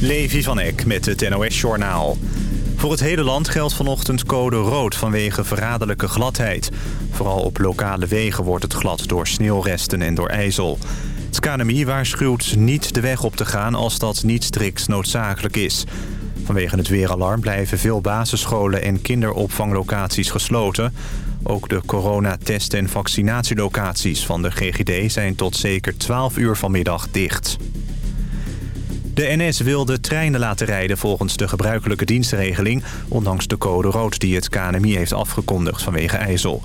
Levi van Eck met het NOS-journaal. Voor het hele land geldt vanochtend code rood vanwege verraderlijke gladheid. Vooral op lokale wegen wordt het glad door sneeuwresten en door ijzel. Het KNMI waarschuwt niet de weg op te gaan als dat niet strikt noodzakelijk is. Vanwege het weeralarm blijven veel basisscholen en kinderopvanglocaties gesloten. Ook de coronatest- en vaccinatielocaties van de GGD zijn tot zeker 12 uur vanmiddag dicht. De NS wil de treinen laten rijden volgens de gebruikelijke dienstregeling... ondanks de code rood die het KNMI heeft afgekondigd vanwege IJssel.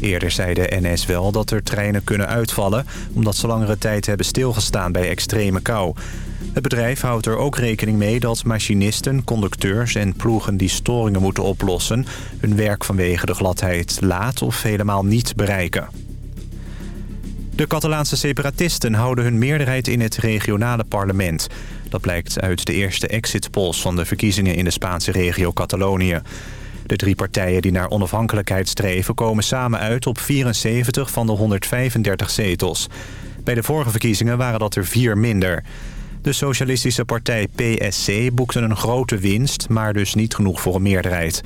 Eerder zei de NS wel dat er treinen kunnen uitvallen... omdat ze langere tijd hebben stilgestaan bij extreme kou. Het bedrijf houdt er ook rekening mee dat machinisten, conducteurs en ploegen die storingen moeten oplossen... hun werk vanwege de gladheid laat of helemaal niet bereiken. De Catalaanse separatisten houden hun meerderheid in het regionale parlement. Dat blijkt uit de eerste exit polls van de verkiezingen in de Spaanse regio Catalonië. De drie partijen die naar onafhankelijkheid streven komen samen uit op 74 van de 135 zetels. Bij de vorige verkiezingen waren dat er vier minder. De socialistische partij PSC boekte een grote winst, maar dus niet genoeg voor een meerderheid.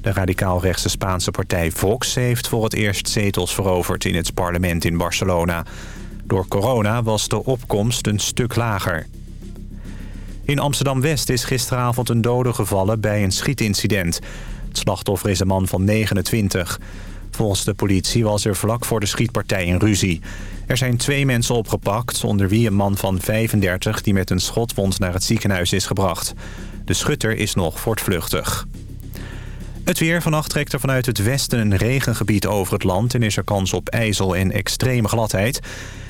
De radicaal-rechtse Spaanse partij Vox heeft voor het eerst zetels veroverd in het parlement in Barcelona. Door corona was de opkomst een stuk lager. In Amsterdam-West is gisteravond een dode gevallen bij een schietincident. Het slachtoffer is een man van 29. Volgens de politie was er vlak voor de schietpartij een ruzie. Er zijn twee mensen opgepakt, onder wie een man van 35... die met een schotwond naar het ziekenhuis is gebracht. De schutter is nog voortvluchtig. Het weer. Vannacht trekt er vanuit het westen een regengebied over het land... en is er kans op ijzel en extreme gladheid.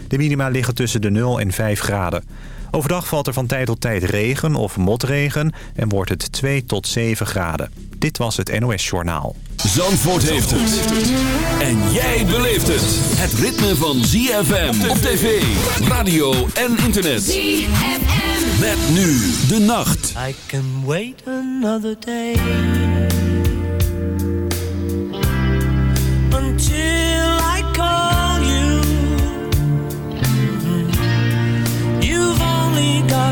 De minima liggen tussen de 0 en 5 graden. Overdag valt er van tijd tot tijd regen of motregen... en wordt het 2 tot 7 graden. Dit was het NOS Journaal. Zandvoort heeft het. En jij beleeft het. Het ritme van ZFM op tv, radio en internet. ZFM. Met nu de nacht. I can wait another day.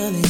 curly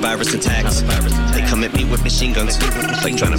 That's how the virus attacks. They come at me with machine guns. Like trying to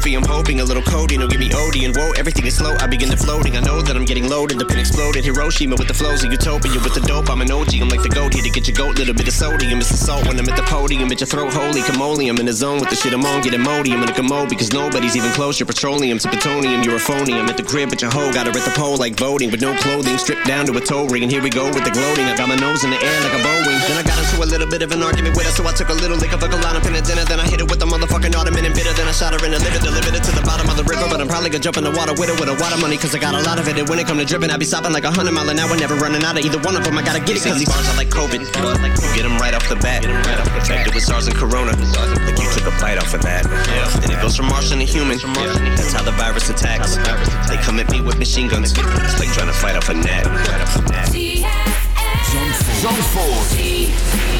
I'm hoping a little codeine will give me OD and whoa, everything is slow. I begin to floating. I know that I'm getting loaded. The pin exploded. Hiroshima with the flows of utopia with the dope. I'm an OG. I'm like the goat here to get your goat. Little bit of sodium. It's the salt when I'm at the podium. At your throat, holy camole. I'm in the zone with the shit I'm on. Get Imodium in a commode because nobody's even close. You're petroleum to plutonium. You're a phony. I'm at the crib at your hoe. Got her at the pole like voting with no clothing. Stripped down to a toe ring. And here we go with the gloating. I got my nose in the air like a Boeing. Then I got into a little bit of an argument with her, so I took a little lick of a Klonopin at dinner. Then I hit it with a motherfucking ottoman and bitter. Then I shot her in the liver. Gonna limit to the bottom of the river, but I'm probably gonna jump in the water with it with a lot of money, cause I got a lot of it. And when it come to dripping, I be stopping like a hundred mile an hour, never running out of either one of them. I gotta get it, cause these bars are like COVID. You get them right off the bat. Infected with SARS and Corona. Like you took a bite off of that. Yeah. And it goes from Martian to human. That's how the virus attacks. They come at me with machine guns. It's like trying to fight off a net. Zandvoort.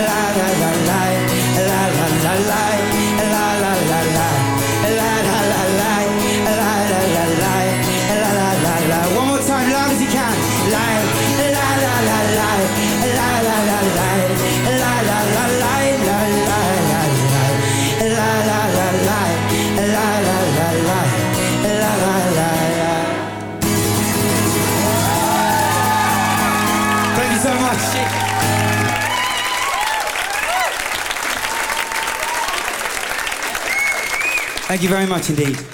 la la la you very much indeed.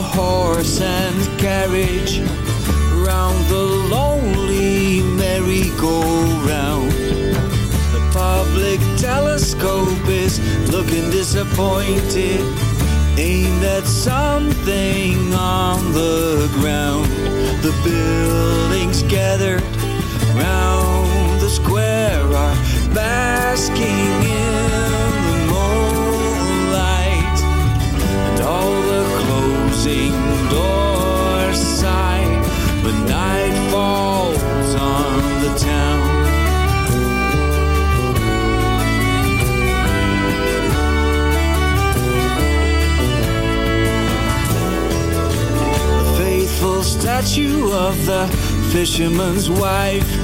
the horse fisherman's wife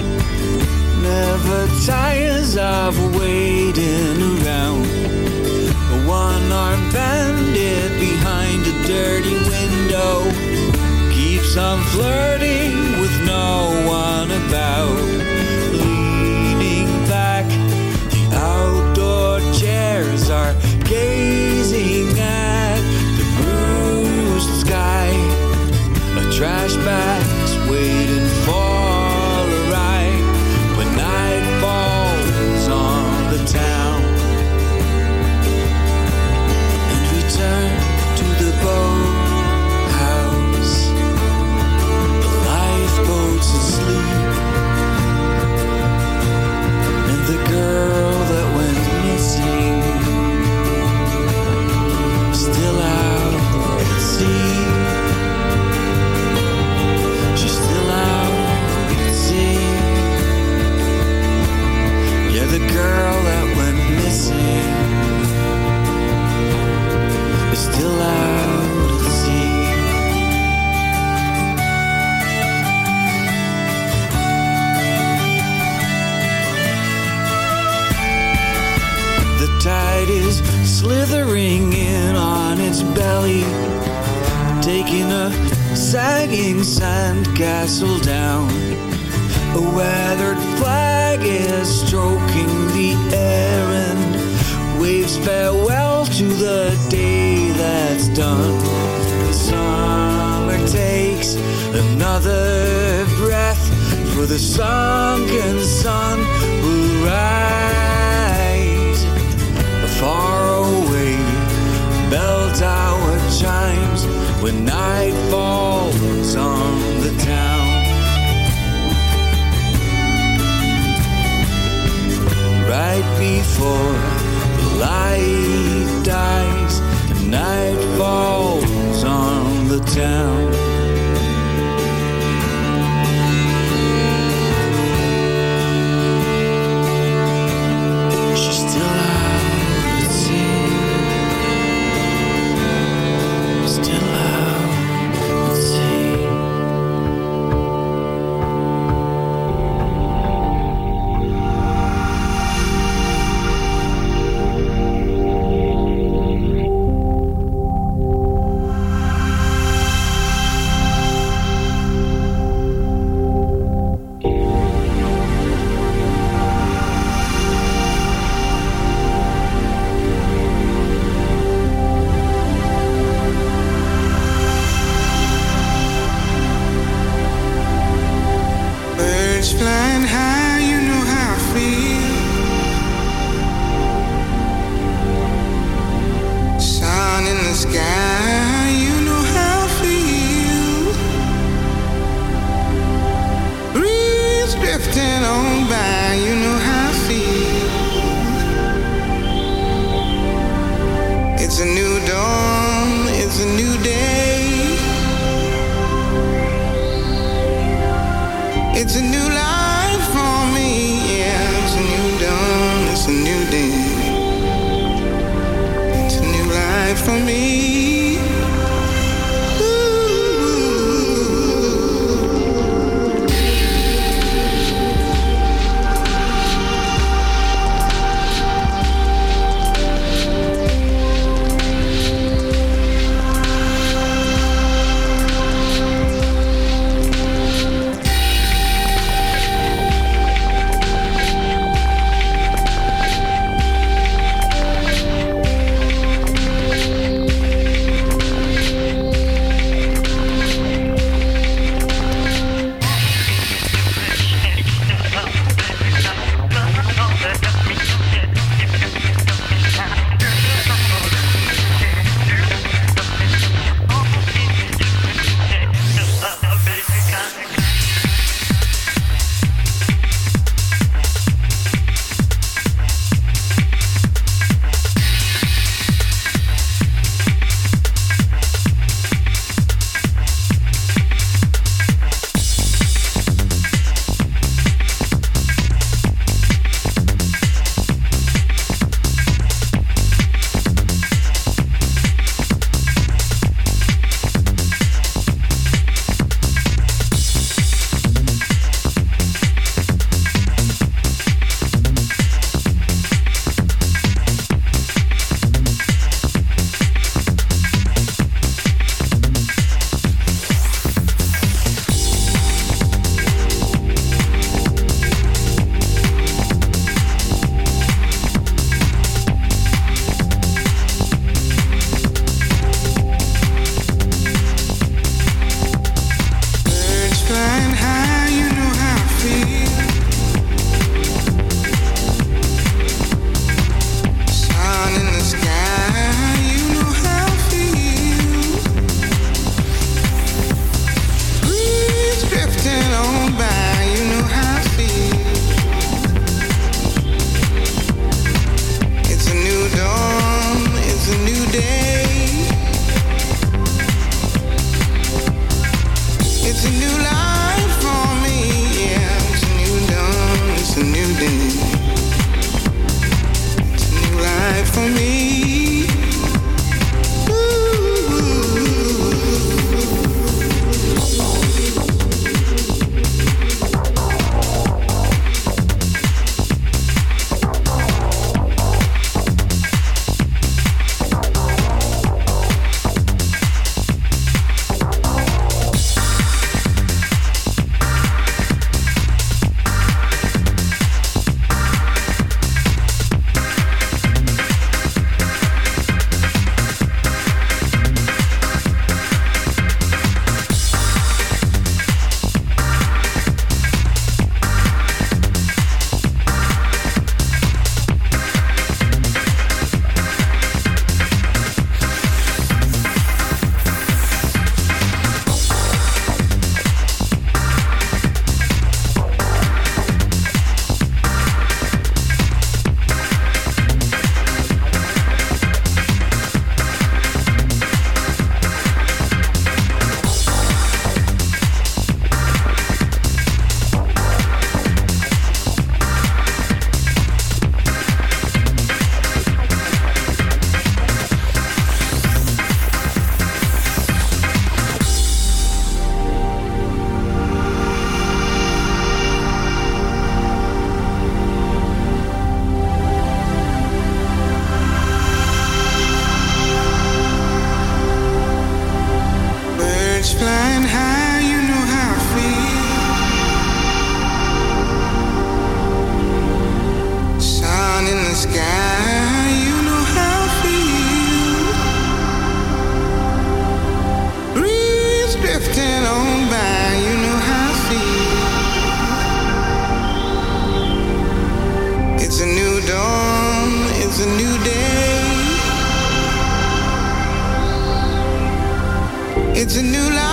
a new life.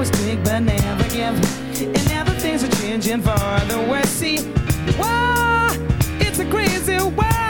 always take but never give. And now the things are changing for the worse. See, whoa, it's a crazy world.